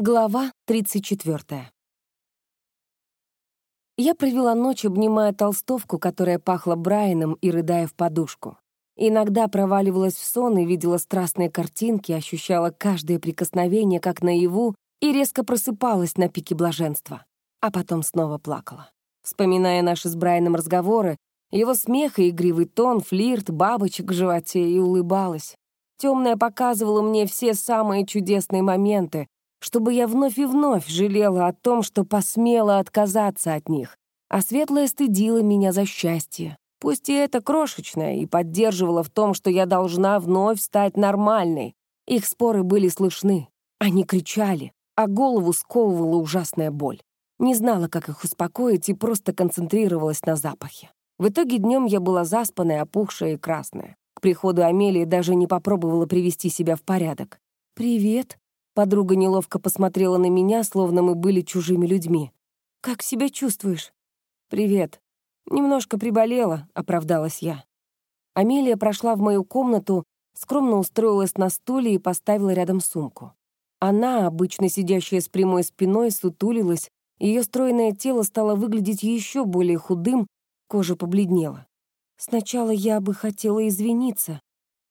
Глава 34. Я провела ночь, обнимая толстовку, которая пахла Брайаном, и рыдая в подушку. Иногда проваливалась в сон и видела страстные картинки, ощущала каждое прикосновение как наяву и резко просыпалась на пике блаженства. А потом снова плакала. Вспоминая наши с Брайаном разговоры, его смех и игривый тон, флирт, бабочек в животе, и улыбалась. Темная показывала мне все самые чудесные моменты, чтобы я вновь и вновь жалела о том, что посмела отказаться от них, а светлая стыдила меня за счастье. Пусть и это крошечное, и поддерживала в том, что я должна вновь стать нормальной. Их споры были слышны. Они кричали, а голову сковывала ужасная боль. Не знала, как их успокоить, и просто концентрировалась на запахе. В итоге днем я была заспанная, опухшая и красная. К приходу Амелии даже не попробовала привести себя в порядок. «Привет», Подруга неловко посмотрела на меня, словно мы были чужими людьми. «Как себя чувствуешь?» «Привет. Немножко приболела», — оправдалась я. Амелия прошла в мою комнату, скромно устроилась на стуле и поставила рядом сумку. Она, обычно сидящая с прямой спиной, сутулилась, ее стройное тело стало выглядеть еще более худым, кожа побледнела. «Сначала я бы хотела извиниться».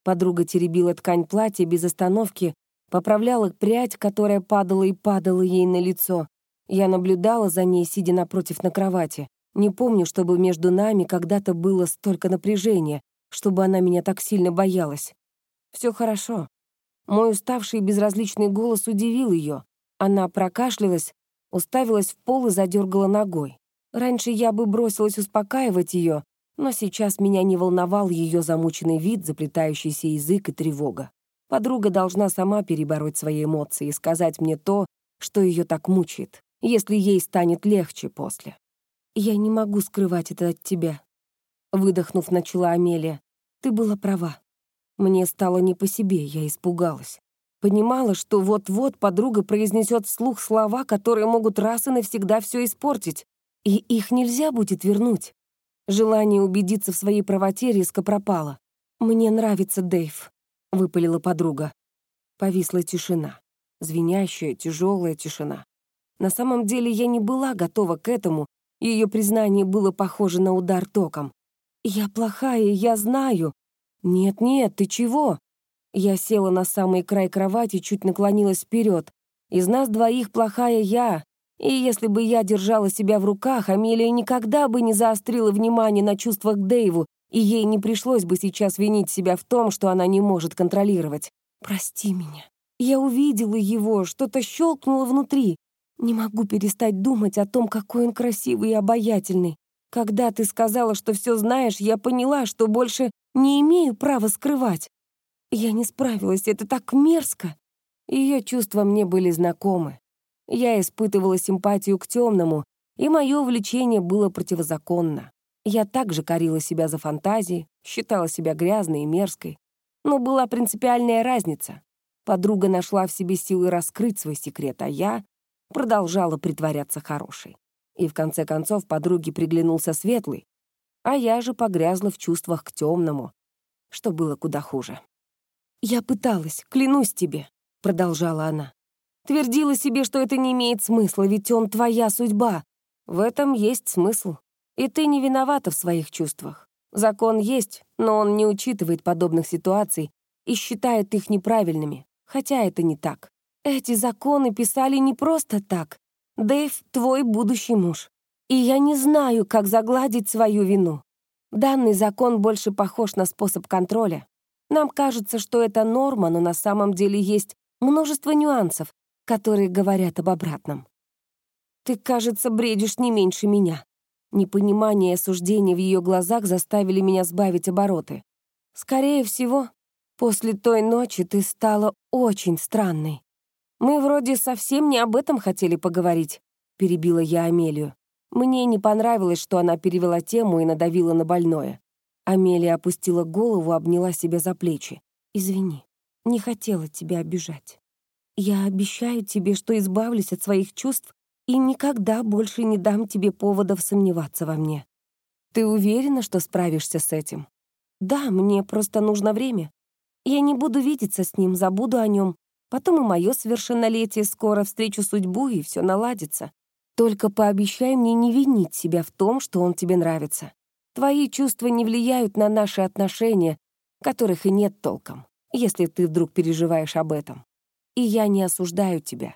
Подруга теребила ткань платья без остановки, поправляла прядь, которая падала и падала ей на лицо. Я наблюдала за ней, сидя напротив на кровати. Не помню, чтобы между нами когда-то было столько напряжения, чтобы она меня так сильно боялась. Все хорошо. Мой уставший и безразличный голос удивил ее. Она прокашлялась, уставилась в пол и задергала ногой. Раньше я бы бросилась успокаивать ее, но сейчас меня не волновал ее замученный вид, заплетающийся язык и тревога. Подруга должна сама перебороть свои эмоции и сказать мне то, что ее так мучает, если ей станет легче после. «Я не могу скрывать это от тебя», — выдохнув, начала Амелия. «Ты была права. Мне стало не по себе, я испугалась. Понимала, что вот-вот подруга произнесет вслух слова, которые могут раз и навсегда все испортить, и их нельзя будет вернуть. Желание убедиться в своей правоте резко пропало. «Мне нравится Дэйв. — выпалила подруга. Повисла тишина. Звенящая, тяжелая тишина. На самом деле я не была готова к этому, ее признание было похоже на удар током. «Я плохая, я знаю». «Нет-нет, ты чего?» Я села на самый край кровати, чуть наклонилась вперед. «Из нас двоих плохая я, и если бы я держала себя в руках, Амелия никогда бы не заострила внимание на чувствах к Дэйву и ей не пришлось бы сейчас винить себя в том, что она не может контролировать. «Прости меня. Я увидела его, что-то щелкнуло внутри. Не могу перестать думать о том, какой он красивый и обаятельный. Когда ты сказала, что все знаешь, я поняла, что больше не имею права скрывать. Я не справилась, это так мерзко». Ее чувства мне были знакомы. Я испытывала симпатию к темному, и мое увлечение было противозаконно. Я также корила себя за фантазии, считала себя грязной и мерзкой. Но была принципиальная разница. Подруга нашла в себе силы раскрыть свой секрет, а я продолжала притворяться хорошей. И в конце концов подруге приглянулся светлый, а я же погрязла в чувствах к темному, что было куда хуже. «Я пыталась, клянусь тебе», — продолжала она. «Твердила себе, что это не имеет смысла, ведь он твоя судьба. В этом есть смысл. И ты не виновата в своих чувствах. Закон есть, но он не учитывает подобных ситуаций и считает их неправильными, хотя это не так. Эти законы писали не просто так. Дэйв — твой будущий муж. И я не знаю, как загладить свою вину. Данный закон больше похож на способ контроля. Нам кажется, что это норма, но на самом деле есть множество нюансов, которые говорят об обратном. Ты, кажется, бредишь не меньше меня. Непонимание и осуждение в ее глазах заставили меня сбавить обороты. Скорее всего, после той ночи ты стала очень странной. Мы вроде совсем не об этом хотели поговорить, перебила я Амелию. Мне не понравилось, что она перевела тему и надавила на больное. Амелия опустила голову, обняла себя за плечи. «Извини, не хотела тебя обижать. Я обещаю тебе, что избавлюсь от своих чувств и никогда больше не дам тебе поводов сомневаться во мне. Ты уверена, что справишься с этим? Да, мне просто нужно время. Я не буду видеться с ним, забуду о нем, Потом и мое совершеннолетие скоро встречу судьбу, и все наладится. Только пообещай мне не винить себя в том, что он тебе нравится. Твои чувства не влияют на наши отношения, которых и нет толком, если ты вдруг переживаешь об этом. И я не осуждаю тебя.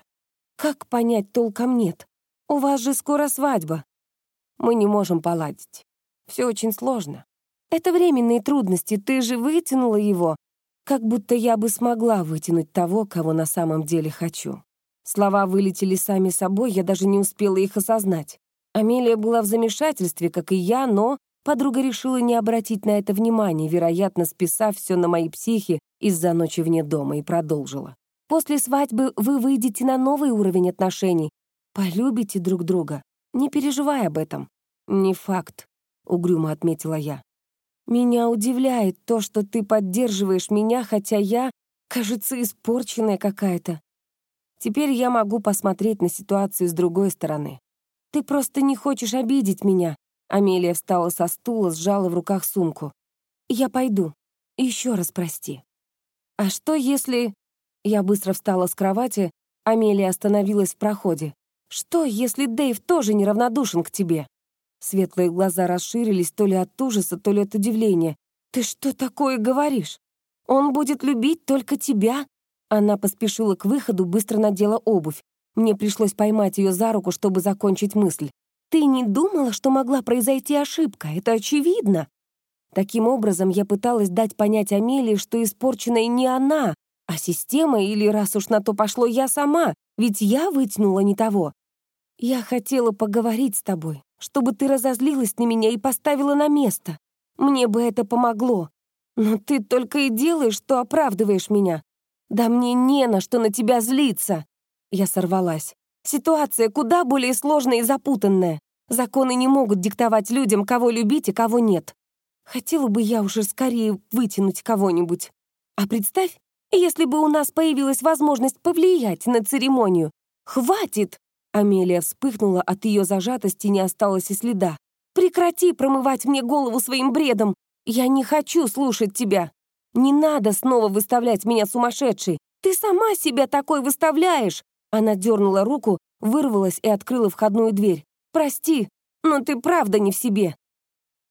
Как понять толком нет? У вас же скоро свадьба. Мы не можем поладить. Все очень сложно. Это временные трудности, ты же вытянула его, как будто я бы смогла вытянуть того, кого на самом деле хочу. Слова вылетели сами собой, я даже не успела их осознать. Амелия была в замешательстве, как и я, но подруга решила не обратить на это внимания, вероятно, списав все на мои психи из-за ночи вне дома, и продолжила. «После свадьбы вы выйдете на новый уровень отношений. Полюбите друг друга. Не переживай об этом». «Не факт», — угрюмо отметила я. Меня удивляет то, что ты поддерживаешь меня, хотя я, кажется, испорченная какая-то. Теперь я могу посмотреть на ситуацию с другой стороны. Ты просто не хочешь обидеть меня. Амелия встала со стула, сжала в руках сумку. Я пойду. Еще раз прости. А что если... Я быстро встала с кровати, Амелия остановилась в проходе. Что, если Дэйв тоже неравнодушен к тебе? Светлые глаза расширились то ли от ужаса, то ли от удивления. «Ты что такое говоришь? Он будет любить только тебя?» Она поспешила к выходу, быстро надела обувь. Мне пришлось поймать ее за руку, чтобы закончить мысль. «Ты не думала, что могла произойти ошибка? Это очевидно!» Таким образом, я пыталась дать понять Амелии, что испорченная не она, а система, или, раз уж на то пошло, я сама, ведь я вытянула не того. Я хотела поговорить с тобой, чтобы ты разозлилась на меня и поставила на место. Мне бы это помогло. Но ты только и делаешь, что оправдываешь меня. Да мне не на что на тебя злиться. Я сорвалась. Ситуация куда более сложная и запутанная. Законы не могут диктовать людям, кого любить и кого нет. Хотела бы я уже скорее вытянуть кого-нибудь. А представь, если бы у нас появилась возможность повлиять на церемонию. Хватит! Амелия вспыхнула, от ее зажатости не осталось и следа. «Прекрати промывать мне голову своим бредом! Я не хочу слушать тебя! Не надо снова выставлять меня сумасшедшей! Ты сама себя такой выставляешь!» Она дернула руку, вырвалась и открыла входную дверь. «Прости, но ты правда не в себе!»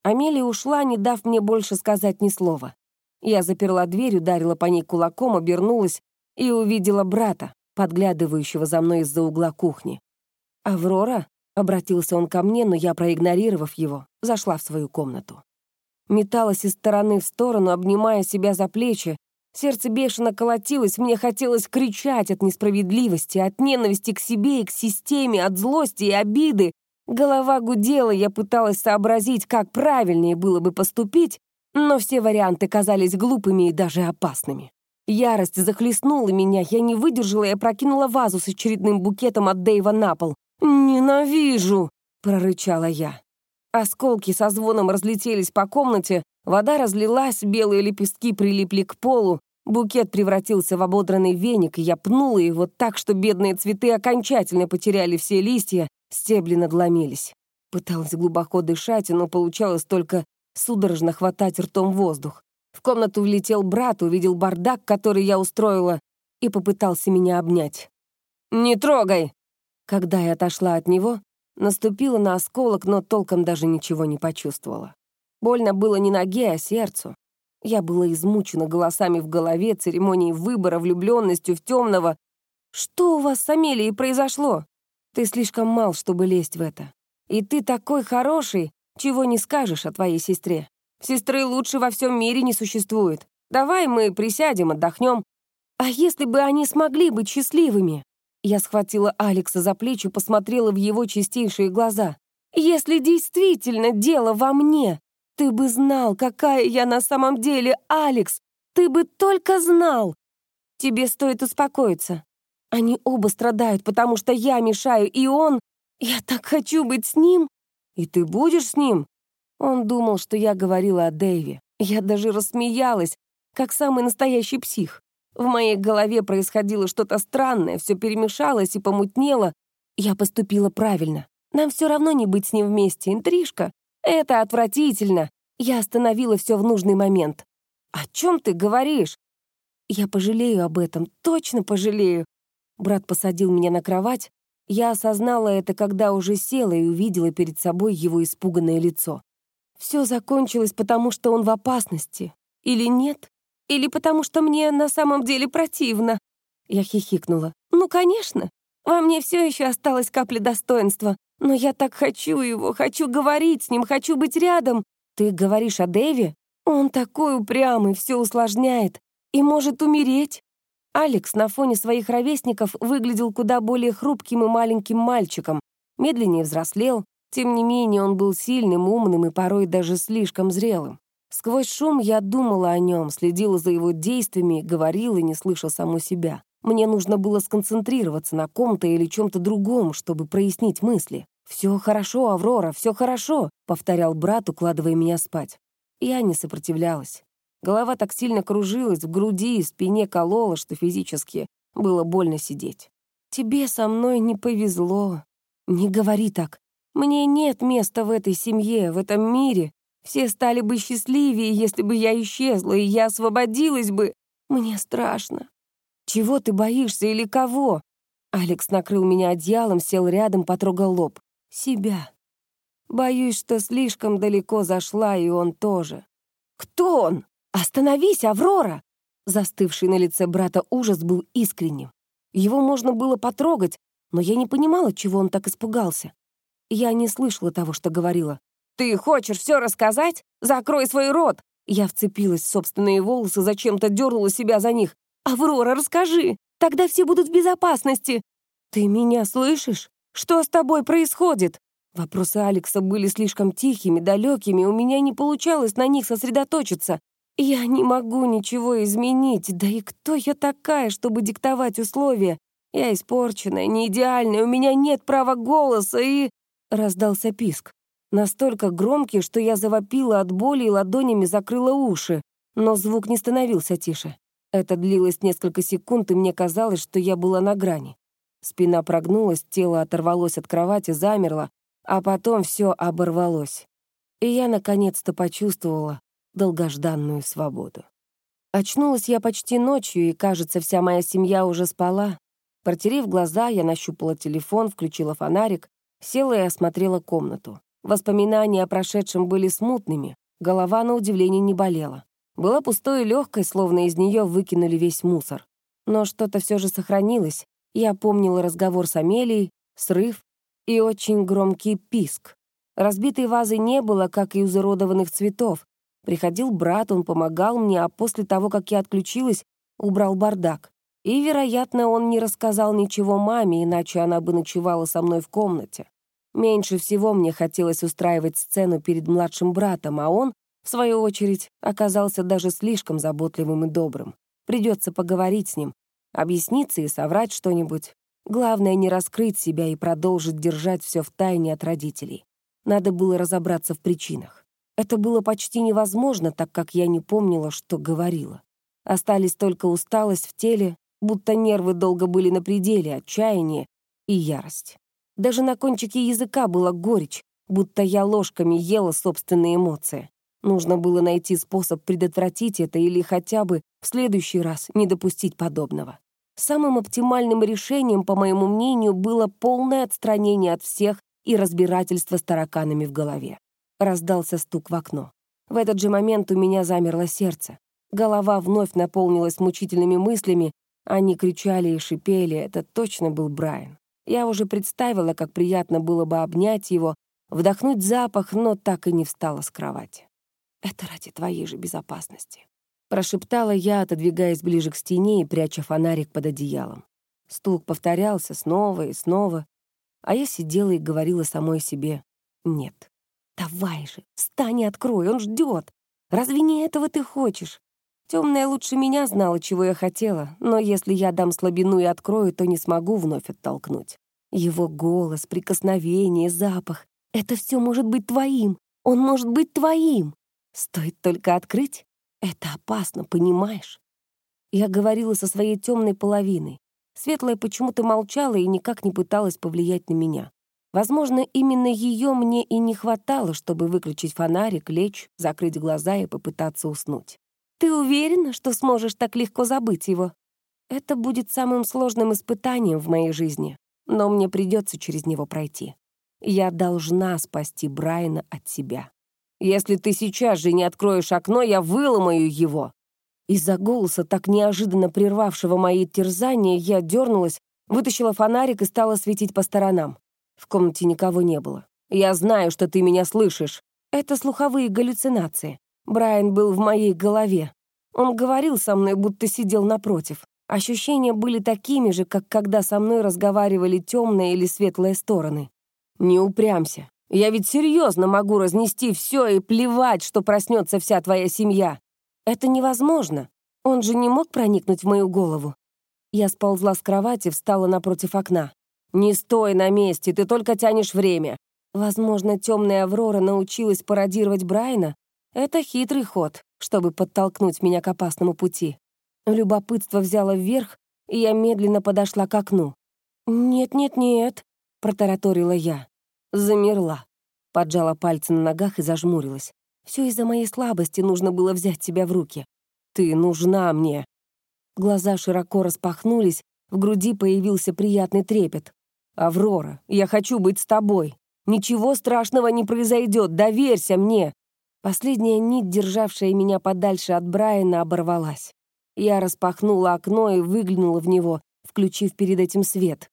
Амелия ушла, не дав мне больше сказать ни слова. Я заперла дверь, ударила по ней кулаком, обернулась и увидела брата, подглядывающего за мной из-за угла кухни. «Аврора?» — обратился он ко мне, но я, проигнорировав его, зашла в свою комнату. Металась из стороны в сторону, обнимая себя за плечи. Сердце бешено колотилось, мне хотелось кричать от несправедливости, от ненависти к себе и к системе, от злости и обиды. Голова гудела, я пыталась сообразить, как правильнее было бы поступить, но все варианты казались глупыми и даже опасными. Ярость захлестнула меня, я не выдержала и опрокинула вазу с очередным букетом от Дэйва на пол. «Ненавижу!» — прорычала я. Осколки со звоном разлетелись по комнате, вода разлилась, белые лепестки прилипли к полу, букет превратился в ободранный веник, и я пнула его так, что бедные цветы окончательно потеряли все листья, стебли надломились. Пыталась глубоко дышать, но получалось только судорожно хватать ртом воздух. В комнату влетел брат, увидел бардак, который я устроила, и попытался меня обнять. «Не трогай!» Когда я отошла от него, наступила на осколок, но толком даже ничего не почувствовала. Больно было не ноге, а сердцу. Я была измучена голосами в голове, церемонией выбора, влюбленностью в темного. «Что у вас с Амелией произошло? Ты слишком мал, чтобы лезть в это. И ты такой хороший, чего не скажешь о твоей сестре. Сестры лучше во всем мире не существует. Давай мы присядем, отдохнем. А если бы они смогли быть счастливыми? Я схватила Алекса за плечи, посмотрела в его чистейшие глаза. «Если действительно дело во мне, ты бы знал, какая я на самом деле, Алекс! Ты бы только знал! Тебе стоит успокоиться. Они оба страдают, потому что я мешаю, и он... Я так хочу быть с ним! И ты будешь с ним?» Он думал, что я говорила о Дэйве. Я даже рассмеялась, как самый настоящий псих. В моей голове происходило что-то странное, все перемешалось и помутнело. Я поступила правильно. Нам все равно не быть с ним вместе, интрижка. Это отвратительно. Я остановила все в нужный момент. «О чем ты говоришь?» Я пожалею об этом, точно пожалею. Брат посадил меня на кровать. Я осознала это, когда уже села и увидела перед собой его испуганное лицо. Все закончилось, потому что он в опасности. Или нет? Или потому что мне на самом деле противно? Я хихикнула. Ну, конечно. Во мне все еще осталась капля достоинства. Но я так хочу его, хочу говорить с ним, хочу быть рядом. Ты говоришь о Дэви? Он такой упрямый, все усложняет и может умереть. Алекс на фоне своих ровесников выглядел куда более хрупким и маленьким мальчиком, медленнее взрослел, тем не менее он был сильным, умным и порой даже слишком зрелым. Сквозь шум я думала о нем, следила за его действиями, говорила, не слыша саму себя. Мне нужно было сконцентрироваться на ком-то или чем-то другом, чтобы прояснить мысли. «Все хорошо, Аврора, все хорошо», — повторял брат, укладывая меня спать. Я не сопротивлялась. Голова так сильно кружилась, в груди и спине колола, что физически было больно сидеть. «Тебе со мной не повезло. Не говори так. Мне нет места в этой семье, в этом мире. Все стали бы счастливее, если бы я исчезла, и я освободилась бы. Мне страшно. Чего ты боишься или кого?» Алекс накрыл меня одеялом, сел рядом, потрогал лоб. «Себя. Боюсь, что слишком далеко зашла, и он тоже. Кто он? Остановись, Аврора! Застывший на лице брата ужас был искренним. Его можно было потрогать, но я не понимала, чего он так испугался. Я не слышала того, что говорила. «Ты хочешь все рассказать? Закрой свой рот!» Я вцепилась в собственные волосы, зачем-то дернула себя за них. «Аврора, расскажи! Тогда все будут в безопасности!» «Ты меня слышишь? Что с тобой происходит?» Вопросы Алекса были слишком тихими, далекими, у меня не получалось на них сосредоточиться. Я не могу ничего изменить, да и кто я такая, чтобы диктовать условия? Я испорченная, не идеальная, у меня нет права голоса и... Раздался писк. Настолько громкий, что я завопила от боли и ладонями закрыла уши. Но звук не становился тише. Это длилось несколько секунд, и мне казалось, что я была на грани. Спина прогнулась, тело оторвалось от кровати, замерло, а потом все оборвалось. И я наконец-то почувствовала долгожданную свободу. Очнулась я почти ночью, и, кажется, вся моя семья уже спала. Протерев глаза, я нащупала телефон, включила фонарик, села и осмотрела комнату. Воспоминания о прошедшем были смутными, голова, на удивление, не болела. Была пустой и легкой, словно из нее выкинули весь мусор. Но что-то все же сохранилось. Я помнила разговор с Амелией, срыв, и очень громкий писк. Разбитой вазы не было, как и изуродованных цветов. Приходил брат, он помогал мне, а после того, как я отключилась, убрал бардак. И, вероятно, он не рассказал ничего маме, иначе она бы ночевала со мной в комнате. Меньше всего мне хотелось устраивать сцену перед младшим братом, а он, в свою очередь, оказался даже слишком заботливым и добрым. Придется поговорить с ним, объясниться и соврать что-нибудь, Главное не раскрыть себя и продолжить держать все в тайне от родителей. Надо было разобраться в причинах. Это было почти невозможно, так как я не помнила, что говорила. Остались только усталость в теле, будто нервы долго были на пределе, отчаяние и ярость. Даже на кончике языка была горечь, будто я ложками ела собственные эмоции. Нужно было найти способ предотвратить это или хотя бы в следующий раз не допустить подобного. Самым оптимальным решением, по моему мнению, было полное отстранение от всех и разбирательство с тараканами в голове. Раздался стук в окно. В этот же момент у меня замерло сердце. Голова вновь наполнилась мучительными мыслями, они кричали и шипели, это точно был Брайан. Я уже представила, как приятно было бы обнять его, вдохнуть запах, но так и не встала с кровати. Это ради твоей же безопасности. Прошептала я, отодвигаясь ближе к стене и пряча фонарик под одеялом. Стук повторялся снова и снова, а я сидела и говорила самой себе «нет». «Давай же, встань и открой, он ждет. Разве не этого ты хочешь?» Темная лучше меня знала, чего я хотела, но если я дам слабину и открою, то не смогу вновь оттолкнуть. Его голос, прикосновение, запах — это все может быть твоим. Он может быть твоим. Стоит только открыть, это опасно, понимаешь? Я говорила со своей темной половиной. Светлая почему-то молчала и никак не пыталась повлиять на меня. Возможно, именно ее мне и не хватало, чтобы выключить фонарик, лечь, закрыть глаза и попытаться уснуть. Ты уверена, что сможешь так легко забыть его? Это будет самым сложным испытанием в моей жизни, но мне придется через него пройти. Я должна спасти Брайана от себя. Если ты сейчас же не откроешь окно, я выломаю его. Из-за голоса, так неожиданно прервавшего мои терзания, я дернулась, вытащила фонарик и стала светить по сторонам. В комнате никого не было. «Я знаю, что ты меня слышишь. Это слуховые галлюцинации. Брайан был в моей голове. Он говорил со мной, будто сидел напротив. Ощущения были такими же, как когда со мной разговаривали темные или светлые стороны. Не упрямся. Я ведь серьезно могу разнести все и плевать, что проснется вся твоя семья. Это невозможно. Он же не мог проникнуть в мою голову. Я сползла с кровати, встала напротив окна. «Не стой на месте, ты только тянешь время». Возможно, темная Аврора научилась пародировать Брайна, это хитрый ход, чтобы подтолкнуть меня к опасному пути. Любопытство взяло вверх, и я медленно подошла к окну. «Нет-нет-нет», — протараторила я. Замерла, поджала пальцы на ногах и зажмурилась. Все из-за моей слабости нужно было взять тебя в руки. Ты нужна мне. Глаза широко распахнулись, в груди появился приятный трепет. «Аврора, я хочу быть с тобой. Ничего страшного не произойдет, доверься мне. Последняя нить, державшая меня подальше от Брайана, оборвалась. Я распахнула окно и выглянула в него, включив перед этим свет.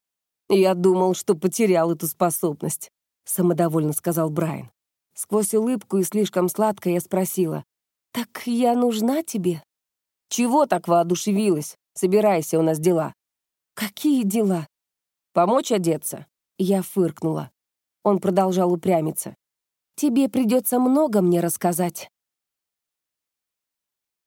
«Я думал, что потерял эту способность», — самодовольно сказал Брайан. Сквозь улыбку и слишком сладко я спросила. «Так я нужна тебе?» «Чего так воодушевилась? Собирайся, у нас дела». «Какие дела?» «Помочь одеться?» Я фыркнула. Он продолжал упрямиться. Тебе придется много мне рассказать.